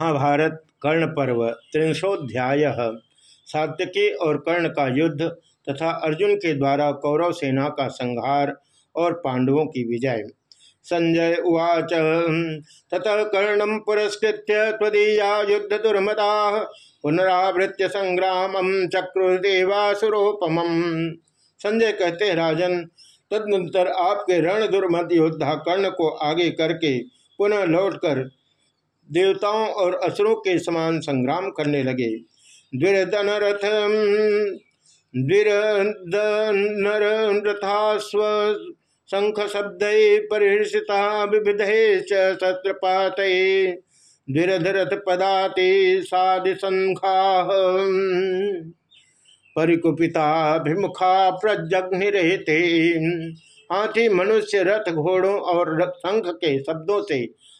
महाभारत कर्ण पर्व त्रिंशोध्याय सात्यकी और कर्ण का युद्ध तथा अर्जुन के द्वारा कौरव सेना का संहार और पांडवों की विजय। संजय उवाच, ततः कर्णम पुरस्कृत तदीया युद्ध दुर्मता पुनरावृत्य संग्राम चक्रुदेवासुरोपम संजय कहते, राजन, तदनंतर आपके रण दुर्मत योद्धा कर्ण को आगे करके पुनः लौटकर देवताओं और असुरों के समान संग्राम करने लगे। द्विरदन रथ रथास्व शंख शब्द परिहर्षिता विविधे शस्त्रपात द्विरधरथ पदाते साधि संखा परिकुपिताभिमुखा प्रजग्निरहिते। हाथी मनुष्य रथ घोड़ों और शंख के शब्दों से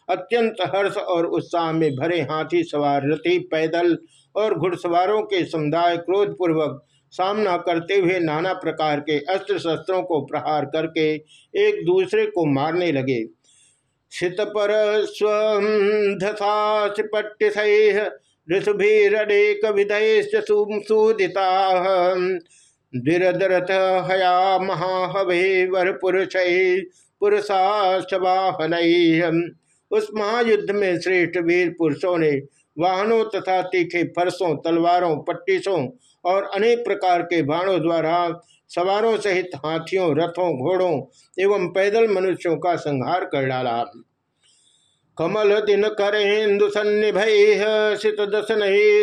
अत्यंत हर्ष और उत्साह में भरे हाथी सवार रथी पैदल और घुड़सवारों के समुदाय क्रोधपूर्वक सामना करते हुए नाना प्रकार के अस्त्र शस्त्रों को प्रहार करके एक दूसरे को मारने लगे। शित पर द्विरदरथ हया महाहवे वर पुरुष पुरुषा उस महायुद्ध में श्रेष्ठ वीर पुरुषों ने वाहनों तथा तीखे फरसों, तलवारों, पट्टिसों और अनेक प्रकार के बाणों द्वारा सवारों सहित हाथियों, रथों, घोड़ों एवं पैदल मनुष्यों का संहार कर डाला। कमल दिन करेन्दु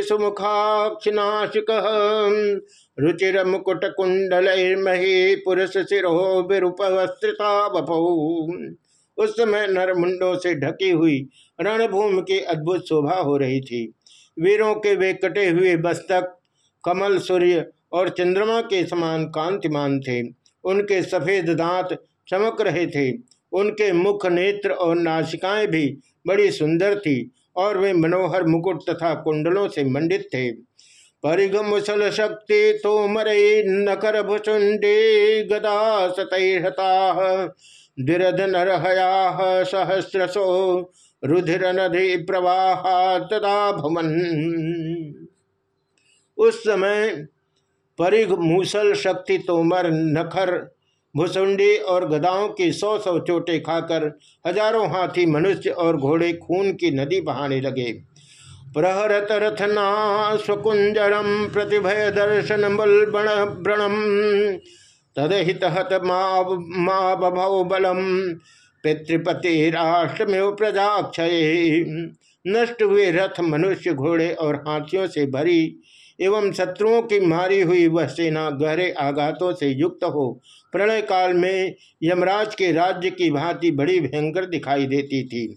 सुमुखाक्षिनाशिक। रुचिर मुकुट कुंडल मही पुरुष सिरो विरूपवस्त्रिता बपौ उस समय नर मुंडों से ढकी हुई रणभूमि की अद्भुत शोभा हो रही थी। वीरों के वे कटे हुए बस्तक, कमल सूर्य और चंद्रमा के समान कांतिमान थे। उनके सफ़ेद दांत चमक रहे थे। उनके मुख नेत्र और नासिकाएँ भी बड़ी सुंदर थी और वे मनोहर मुकुट तथा कुंडलों से मंडित थे। परिघ मुसल शक्ति तो मरे नकर भुचुंडे गदा सतहता दिरध नरहया सहस्रसो रुधिर नदी प्रवाह तदा भवन। उस समय परिघ मूसल शक्ति तोमर, नखर, भुसुंडी और गदाओं की सौ सौ चोटें खाकर हज़ारों हाथी, मनुष्य और घोड़े खून की नदी बहाने लगे। प्रहरत रथना स्वकुंजरम प्रतिभय दर्शन बल बण व्रणम तदहित हत माँ बभौ बलम। पितृपति राष्ट्रमेव प्रजाक्षय। नष्ट हुए रथ मनुष्य घोड़े और हाथियों से भरी एवं शत्रुओं की मारी हुई वह सेना गहरे आघातों से युक्त हो, प्रलय काल में यमराज के राज्य की भांति बड़ी भयंकर दिखाई देती थी।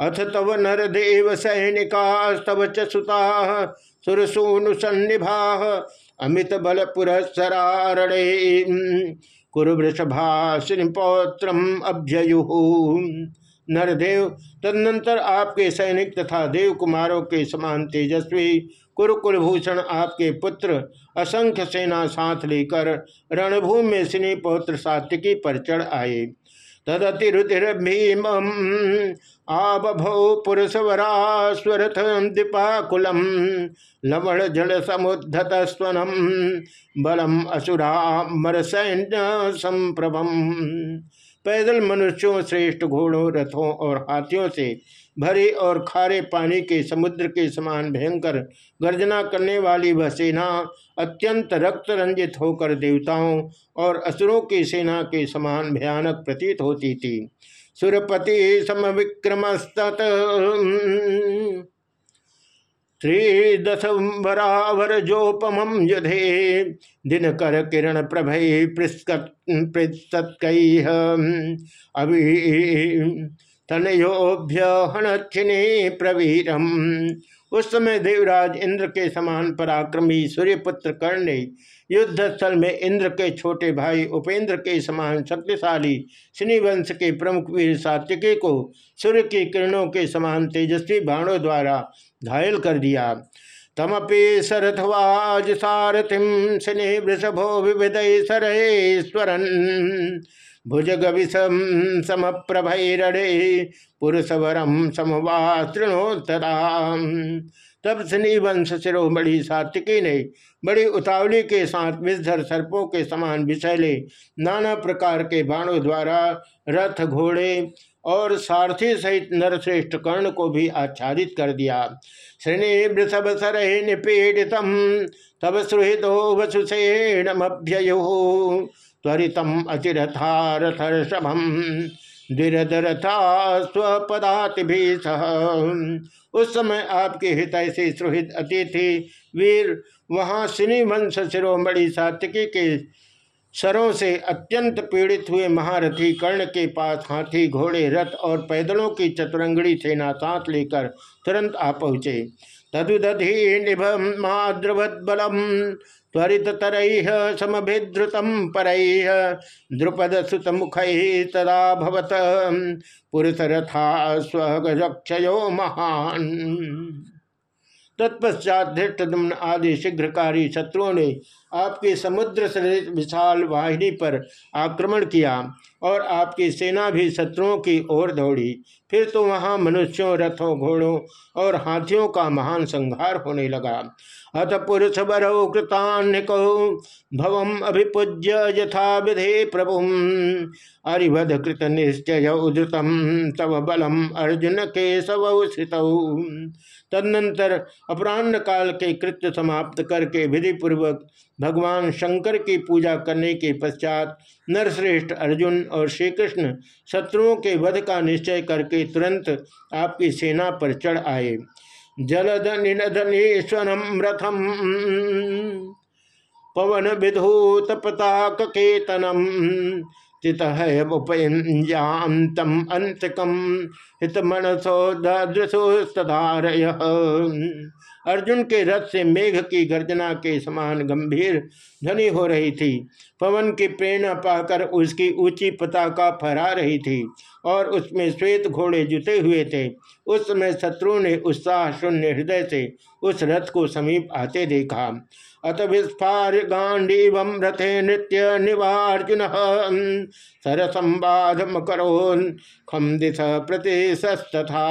अथ तव नरदेव सैनिका तव चुता सुरसूनु सन्निभा अमित बल पुरस्सरारणे कुरुवृषभाषिपौत्रम अभ्ययु। नरदेव, तदनंतर आपके सैनिक तथा देव कुमारों के समान तेजस्वी कुरुकुलभूषण आपके पुत्र असंख्य सेना साथ लेकर रणभूमि में सिनी पौत्र सात्विकी पर चढ़ आए। तदतिरुतिर भीम आबभौ पुरुषवरास्वरथ दीपाकुलम लवण जल समुद्धत स्वनम बलम असुरा मर सैन्य संप्रभम पैदल मनुष्यों श्रेष्ठ घोड़ों, रथों और हाथियों से भरे और खारे पानी के समुद्र के समान भयंकर गर्जना करने वाली वह सेना अत्यंत रक्त रंजित होकर देवताओं और असुरों की सेना के समान भयानक प्रतीत होती थी। सुरपति समविक्रमस्त त्रिदशरावर जोपम युधे। दिन कर किरण प्रभय पृष्ठ अभी तनयोभ्य हणक्षिणे प्रवीरम। उस समय देवराज इंद्र के समान पराक्रमी सूर्यपुत्र कर्ण ने युद्ध स्थल में इंद्र के छोटे भाई उपेंद्र के समान शक्तिशाली श्रीवंश के प्रमुख वीर सात्विकी को सूर्य की किरणों के समान तेजस्वी बाणों द्वारा घायल कर दिया। तमपि सरथवाज सारथिम सिने वृषभो विविध सरेश्वरन भुजग विषम समप्रभैरणे पुरुषवरम समवास्तृणोत्तरा तब शनि वंश शिरोमणि सात्विकी ने बड़ी उतावली के साथ विषधर सर्पों के समान विषैले नाना प्रकार के बाणों द्वारा रथ घोड़े और सारथी सहित नरश्रेष्ठ कर्ण को भी आच्छादित कर दिया। श्रेणी वृषभ सर निपीड़ित तब सुहृदो वसुसेणमभ्ययो त्वरितम अतिरथारथर्षभम द्विरथरथा स्वपदाति सह। उस समय आपके हितय से सुहृद अतिथि वीर, वहाँ सिनी शिरोमणि सात्विकी के सरों से अत्यंत पीड़ित हुए महारथी कर्ण के पास हाथी, घोड़े, रथ और पैदलों की चतुरंगड़ी सेना साथ लेकर तुरंत आ पहुँचे। तदुदधि निभ माद्रवत बलम त्वरित तरह समभिद्रुतम पर द्रुपद सुत मुख तदा भवत पुरुष रथा स्वगक्षयो महान। तत्पश्चात धृष्टदम्न आदि शीघ्रकारी शत्रुओं ने आपके समुद्र से विशाल वाहिनी पर आक्रमण किया और आपकी सेना भी शत्रुओं की ओर दौड़ी। फिर तो वहाँ मनुष्यों, रथों, घोड़ों और हाथियों का महान संहार होने लगा। अत पुरुष बरौ कृतान्यको भवम अभिपूज्य यथा विधे प्रभु अरिवध कृत निश्चय उदृतम तव बलम अर्जुन के सव तदनंतर अपराह्न काल के कृत्य समाप्त करके विधि पूर्वक भगवान शंकर की पूजा करने के पश्चात नरश्रेष्ठ अर्जुन और श्री कृष्ण शत्रुओं के वध का निश्चय करके तुरंत आपकी सेना पर चढ़ आए। जलद निनधनेश्वरम रथम। पवन विधूत पताक केतनम। चितमुपयांतम अंतकम हितमनसोदृशोस्तधारय अर्जुन के रथ से मेघ की गर्जना के समान गंभीर ध्वनि हो रही थी। पवन की प्रेरणा पाकर उसकी ऊँची पताका फहरा रही थी और उसमें श्वेत घोड़े जुटे हुए थे। उस समय शत्रु ने उत्साह शून्य हृदय से उस रथ को समीप आते देखा। अत विस्फार गांडीव रथे नृत्य निवार्जुन सरसंवाद करो खम दिश प्रतिशस्तथा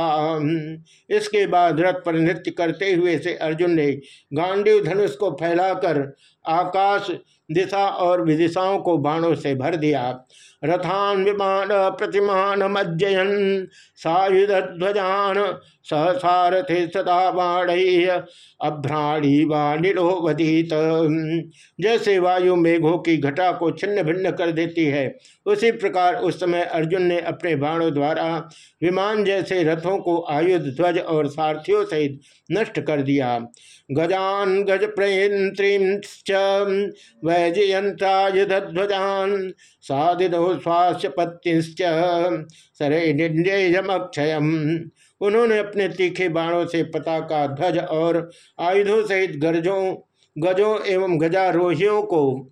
इसके बाद रथ पर नृत्य करते हुए से अर्जुन ने गांडीव धनुष को फैलाकर आकाश दिशा और विदिशाओं को बाणों से भर दिया। रथान विमान प्रतिमान मज्जयन सायुध ध्वजान सहसारथे सदा बाण अभ्राणी वानिलोवधीत जैसे वायु मेघों की घटा को छिन्न भिन्न कर देती है, उसी प्रकार उस समय अर्जुन ने अपने बाणों द्वारा विमान जैसे रथों को आयुध, ध्वज और सारथियों सहित नष्ट कर दिया। गजान गज प्रयंत्रींच वैजयंतायुध्वजान साधिदो स्वास्थ्य पत्तिश्च सरे निर्णयमक्षयम उन्होंने अपने तीखे बाणों से पताका, ध्वज और आयुधों सहित गरजों, गजों एवं गजारोहियों को,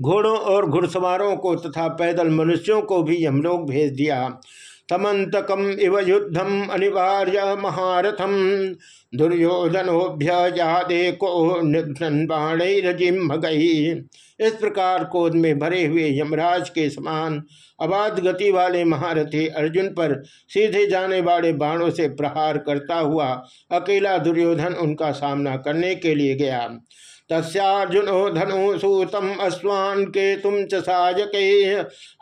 घोड़ों और घुड़सवारों को तथा पैदल मनुष्यों को भी यमलोक भेज दिया। तमंतकम इव युद्धम अनिवार्य महारथम। दुर्योधनोभ्यजादे को बाणजिम गई इस प्रकार कोद में भरे हुए यमराज के समान अबाध गति वाले महारथी अर्जुन पर सीधे जाने वाले बाणों से प्रहार करता हुआ अकेला दुर्योधन उनका सामना करने के लिए गया। तस्जुनो धनु सूतम अश्वान् के तुम चाजक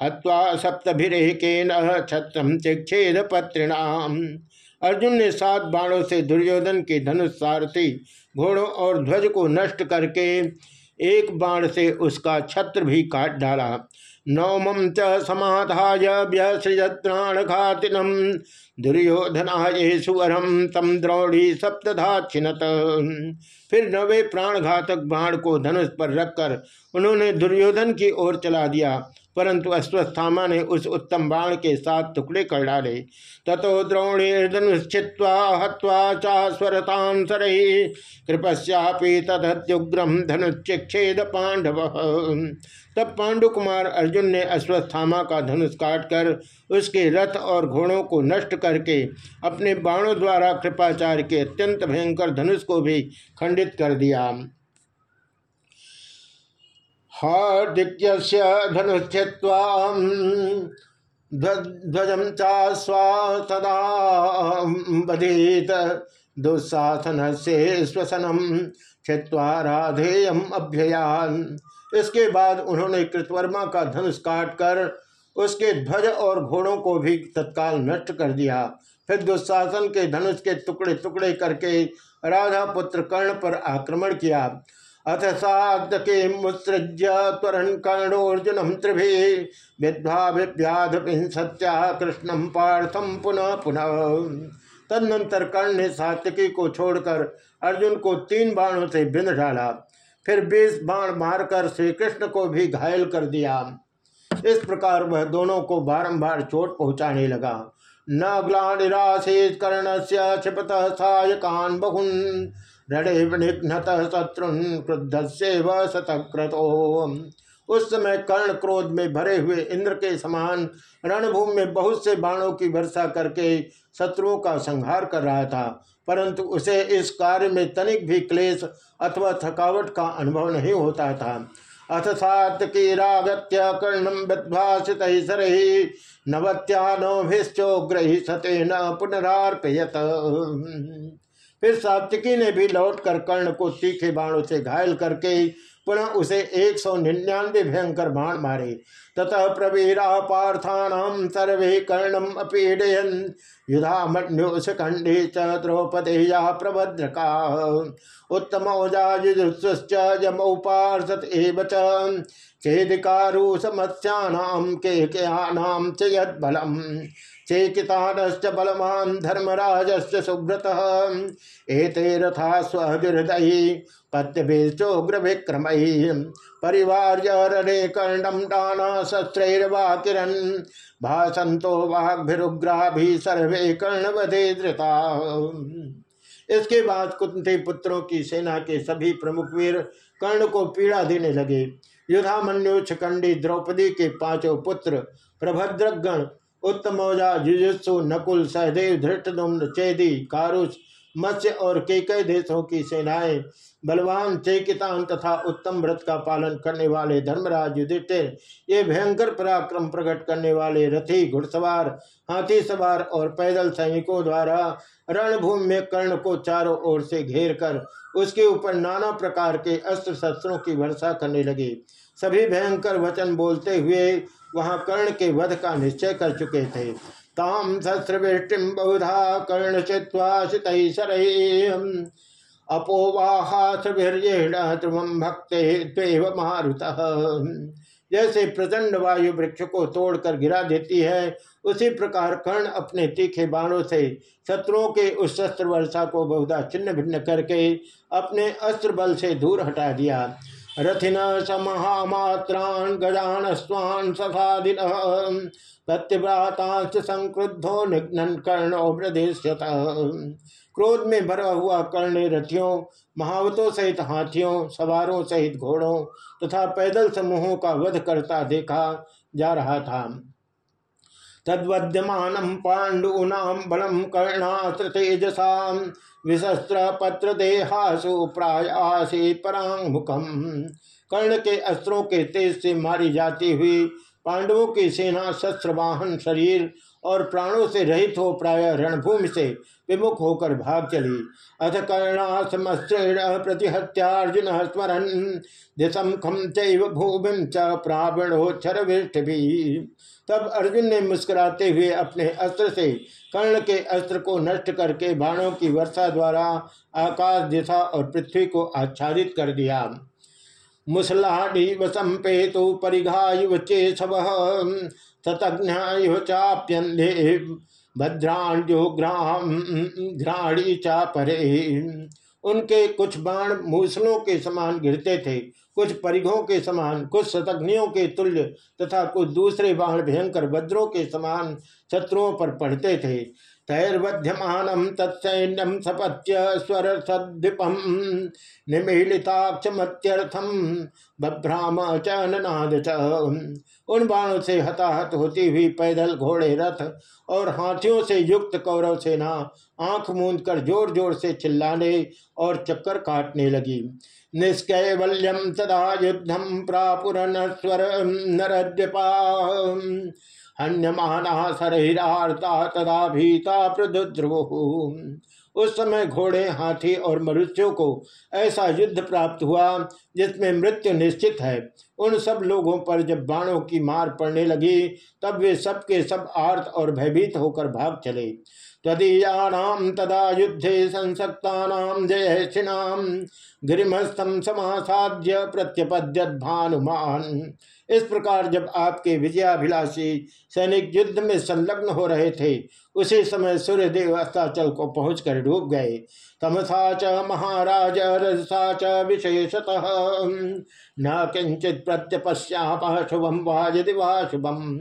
हवा सप्तभिरेके छत्रम चिक्षेद पत्रिणाम। अर्जुन ने सात बाणों से दुर्योधन के धनुष सारथी, घोड़ों और ध्वज को नष्ट करके एक बाण से उसका छत्र भी काट डाला। नौमम च समाधाय दुर्योधना दुर्योधनाय सुवरम तम द्रौड़ी सप्तधा छिनत फिर नवे प्राण घातक बाण को धनुष पर रखकर उन्होंने दुर्योधन की ओर चला दिया। परंतु अश्वस्थामा ने उस उत्तम बाण के साथ टुकड़े कर डाले। ततो द्रोणीर्धनुश्चित्वा हत्वा चास्वरतान सरही। कृपस्यापि तदत्युग्रम धनुच्छेद पांडव। तब पांडु कुमार अर्जुन ने अश्वस्थामा का धनुष काटकर उसके रथ और घोड़ों को नष्ट करके अपने बाणों द्वारा कृपाचार्य के अत्यंत भयंकर धनुष को भी खंडित कर दिया। हार्दिक्य दुस्साहन से राधेयम अभ्ययान। इसके बाद उन्होंने कृतवर्मा का धनुष काट कर उसके ध्वज और घोड़ों को भी तत्काल नष्ट कर दिया। फिर दुशासन के धनुष के टुकड़े टुकड़े करके राधा पुत्र कर्ण पर आक्रमण किया। अथ साधके मुत्सृज्य त्वरण कर्णोर्जुनम त्रिभि विद्वा विव्याध सत्या कृष्णम पार्थम पुनः पुनः। तदनंतर कर्ण ने सात्यकी को छोड़कर अर्जुन को तीन बाणों से बिंद डाला। फिर बीस बाण मारकर श्री कृष्ण को भी घायल कर दिया। इस प्रकार वह दोनों को बारंबार चोट पहुँचाने लगा। न ग्लानिराशेष कर्ण से क्षिपत सायकान बहुन। रणेव शत्रुन क्रुद्ध से शतक्रतो। उस समय कर्ण क्रोध में भरे हुए इंद्र के समान रणभूमि में बहुत से बाणों की वर्षा करके शत्रुओं का संहार कर रहा था, परंतु उसे इस कार्य में तनिक भी क्लेश अथवा थकावट का अनुभव नहीं होता था। अथ सात की रागत्य कर्णम विध्वासित नवत्यानोभिश्चोग्रही सतेन पुनरार्पयत। फिर सात्विकी ने भी लौटकर कर्ण को तीखे बाणों से घायल करके पुनः उसे एक सौ निन्यानवे भयंकर बाण मारे। ततः प्रवीरा पार्थान सर्वे कर्णम अपीडयन। युधा युधामन्योष खंडे च द्रौपदेया प्रभद्रका। उत्तम जमौपार्षत एव चेदिकारूसमस्यानाम के क्यानाम च चेकितानश्च बलवान धर्मराजस्य सुब्रत एते रथा स्वहृदयी पत्यभिश्चोग्र विक्रम परिवार रणे कर्णम दाना शस्त्रैर्वा किरण भाषंतो भी सर्वे कर्णवधे धृता। इसके बाद कुंती पुत्रों की सेना के सभी प्रमुख वीर कर्ण को पीड़ा देने लगे। युधामन्यु छकंडी द्रौपदी के पाँचों पुत्र प्रभद्रगण उत्तमौजा जुजुत्सु नकुल सहदेव धृष्टुम्न चेदी कारुष मत्स्य और केकई देशों की सेनाएँ, बलवान चेकितान तथा उत्तम व्रत का पालन करने वाले धर्मराज युधिष्ठिर, ये भयंकर पराक्रम प्रकट करने वाले रथी, घुड़सवार, हाथी सवार और पैदल सैनिकों द्वारा रणभूमि में कर्ण को चारों ओर से घेर कर उसके ऊपर नाना प्रकार के अस्त्र शस्त्रों की वर्षा करने लगे। सभी भयंकर वचन बोलते हुए वहाँ कर्ण के वध का निश्चय कर चुके थे। ताम शस्त्रवृष्टिम बहुधा कर्ण चित्वाशित अपोवाहाथवीर्येण ध्रुवम भक्ते मारुत। जैसे प्रचंड वायु वृक्ष को तोड़कर गिरा देती है, उसी प्रकार कर्ण अपने तीखे बाणों से शत्रुओं के उस शस्त्र वर्षा को बहुधा छिन्न भिन्न करके अपने अस्त्र बल से दूर हटा दिया। रथिन समहामात्रान गजान स्वान सखादिन प्रत्यव्रातांश संक्रुद्धो निघ्न कर्ण क्रोध में भरा हुआ कर्ण रथियों, महावतों सहित हाथियों, सवारों सहित घोड़ों तथा पैदल समूहों का वध करता देखा जा रहा था। तद्वद्यमान पांडूना बलम कर्णास्त्र तेजसा विशस्त्र पत्र देहासु प्रायासी परांग मुखम कर्ण के अस्त्रों के तेज से मारी जाती हुई पांडवों की सेना शस्त्र वाहन शरीर और प्राणों से रहित हो प्राय रणभूमि से विमुख होकर भाग चली। अथ कर्णासमस्त्रेण प्रतिहत्यार्जुन स्मरन। दिशम खम चैव च प्रावणोच्छर भी तब अर्जुन ने मुस्कुराते हुए अपने अस्त्र से कर्ण के अस्त्र को नष्ट करके बाणों की वर्षा द्वारा आकाश, दिशा और पृथ्वी को आच्छादित कर दिया। मुसलाढ़ संपेतु परिघायु चेषव ततज्ञायु भद्राण्यो भद्राण्यो घ्राणी चा परे उनके कुछ बाण मूसलों के समान गिरते थे, कुछ परिघों के समान, कुछ शतग्नियों के तुल्य तथा कुछ दूसरे बाण भयंकर वज्रों के समान शत्रुओं पर पड़ते थे। तैर्वध्यमानम तत्सैन्यम सपत्य स्वर सद्विपम निमीलिताक्षमत्यर्थम बभ्राम च ननाद च। उन बाणों से हताहत होती हुई पैदल घोड़े रथ और हाथियों से युक्त कौरव सेना आँख मूंद कर ज़ोर ज़ोर से चिल्लाने और चक्कर काटने लगी। निष्कैवल्यम तदा युद्धम प्रापुरन स्वर नरद्यपा हन्यमाना सरहिरार्ता तदा भीता प्रदुद्रव। उस समय घोड़े, हाथी और मनुष्यों को ऐसा युद्ध प्राप्त हुआ, जिसमें मृत्यु निश्चित है। उन सब लोगों पर जब बाणों की मार पड़ने लगी, तब वे सब के सब आर्त और भयभीत होकर भाग चले। तदीयानाम तदा युद्धे संसक्ता जयशिनाम गिरिमस्तम समासाद्य प्रत्यपद्यत भानुमान इस प्रकार जब आपके विजयाभिलाषी सैनिक युद्ध में संलग्न हो रहे थे उसी समय सूर्यदेव अस्ताचल को पहुंचकर डूब गए। तमसा च महाराज रजसा च विशेषतः। न किंचित प्रत्यपश्याप शुभम वा शुभम।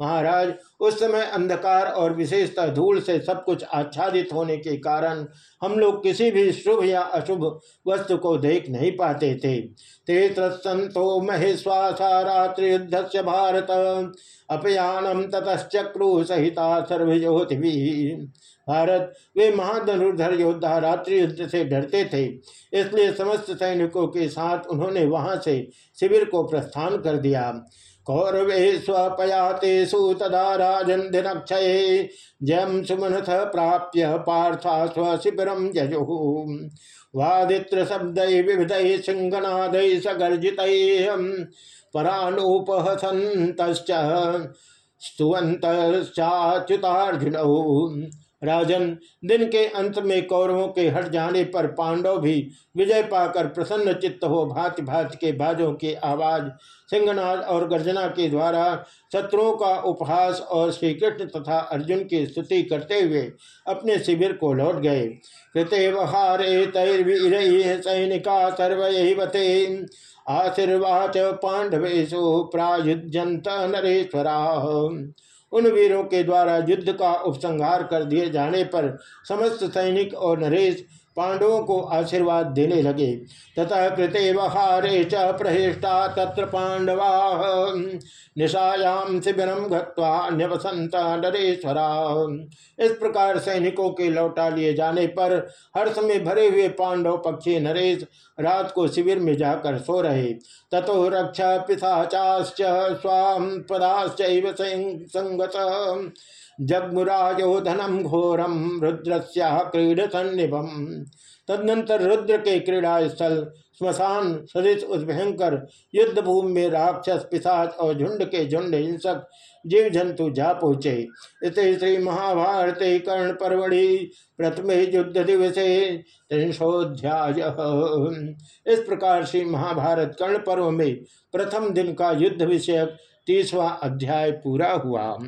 महाराज, उस समय अंधकार और विशेषतः धूल से सब कुछ आच्छादित होने के कारण हम लोग किसी भी शुभ या अशुभ वस्तु को देख नहीं पाते थे। ते महेश्वासा रात्रि युद्ध भारत। अपयानम ततश्चक्रु सहिता सर्वज्योति भारत। वे महाधनुर्धर योद्धा रात्रि युद्ध से डरते थे। इसलिए समस्त सैनिकों के साथ उन्होंने वहाँ से शिविर को प्रस्थान कर दिया। कौरवे स्वपयातेषु तदा राजन दिनक्षये। जयम सुमनथ प्राप्य पार्था स्वशिबिरम जजु वादित्र शब्द विविध सिंहनाद सगर्जित। परानुपहसंत स्तुवंतश्चाच्युतार्जुन राजन, दिन के अंत में कौरवों के हट जाने पर पांडव भी विजय पाकर प्रसन्न चित्त हो भांति भांति के बाजों की आवाज़, सिंहनाद और गर्जना के द्वारा शत्रुओं का उपहास और श्री कृष्ण तथा अर्जुन की स्तुति करते हुए अपने शिविर को लौट गए। कृतेवहारे तैर्वीर सैनिका सर्वते आशीर्वाच पांडवेशु प्रायुजंत नरेश्वरा। उन वीरों के द्वारा युद्ध का उपसंहार कर दिए जाने पर समस्त सैनिक और नरेश पांडवों को आशीर्वाद देने लगे। तथा कृते वहारे च प्रहिष्टा तत्र पांडवा। निशायाम शिविरम घत्वान्यवसंत नरेश्वरा। इस प्रकार सैनिकों के लौटा लिए जाने पर हर्ष में भरे हुए पांडव पक्षी नरेश रात को शिविर में जाकर सो रहे। ततो रक्षा पिशाचाश्च स्वाम पदाश्च संगत। जगमुराजो धनम घोरम रुद्रस्या क्रीड सन्निभम तदनंतर रुद्र के क्रीड़ा स्थल, स्मशान, सदृश उस भयंकर युद्ध भूमि में राक्षस, पिशाच और झुंड के झुंड हिंसक जीव जंतु जा पहुँचे। इस श्री महाभारत कर्ण परवड़ी प्रथम युद्ध दिवसे त्रिशोध्याय। इस प्रकार से महाभारत कर्ण पर्व में प्रथम दिन का युद्ध विषयक तीसवा अध्याय पूरा हुआ।